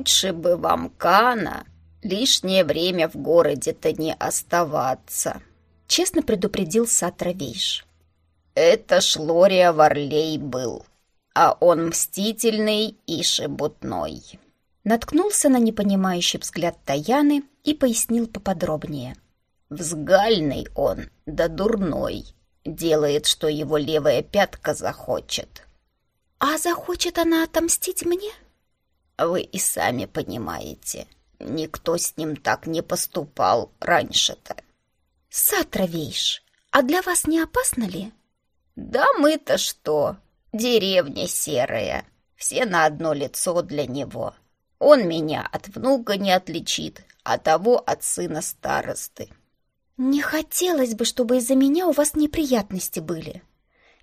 Лучше бы вам, Кана, лишнее время в городе-то не оставаться, честно предупредил Сатра Вейш. Это ж Лория Варлей был, а он мстительный и шебутной. Наткнулся на непонимающий взгляд Таяны и пояснил поподробнее. Взгальный он, да дурной. Делает, что его левая пятка захочет. А захочет она отомстить мне? Вы и сами понимаете, никто с ним так не поступал раньше-то. Сатровейш, а для вас не опасно ли? Да мы-то что, деревня серая, все на одно лицо для него. Он меня от внука не отличит, а того от сына старосты. Не хотелось бы, чтобы из-за меня у вас неприятности были.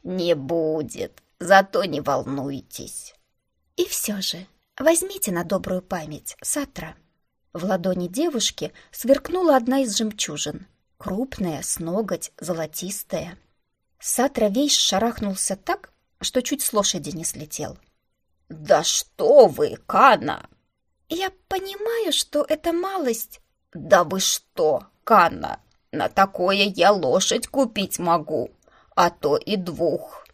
Не будет, зато не волнуйтесь. И все же, возьмите на добрую память, Сатра. В ладони девушки сверкнула одна из жемчужин. Крупная, с ноготь, золотистая. Сатра весь шарахнулся так, что чуть с лошади не слетел. «Да что вы, Кана!» «Я понимаю, что это малость...» «Да вы что, Кана! На такое я лошадь купить могу, а то и двух!»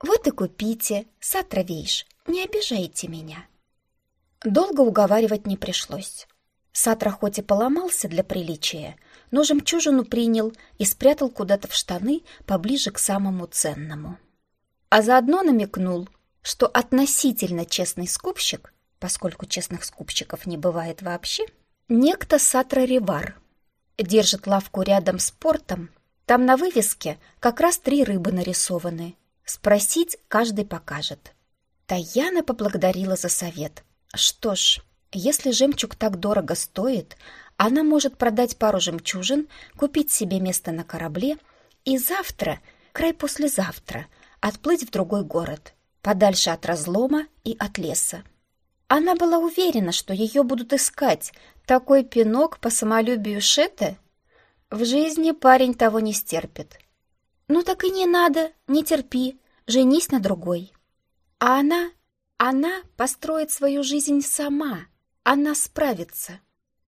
«Вот и купите, Сатровейш, не обижайте меня!» Долго уговаривать не пришлось. Сатра хоть и поломался для приличия, но жемчужину принял и спрятал куда-то в штаны поближе к самому ценному. А заодно намекнул, что относительно честный скупщик, поскольку честных скупщиков не бывает вообще, некто Сатра Ривар. Держит лавку рядом с портом, там на вывеске как раз три рыбы нарисованы. Спросить каждый покажет. Таяна поблагодарила за совет. Что ж, если жемчуг так дорого стоит, она может продать пару жемчужин, купить себе место на корабле и завтра, край послезавтра, отплыть в другой город, подальше от разлома и от леса. Она была уверена, что ее будут искать. Такой пинок по самолюбию Шете? В жизни парень того не стерпит. Ну так и не надо, не терпи, женись на другой. А она, она построит свою жизнь сама, она справится.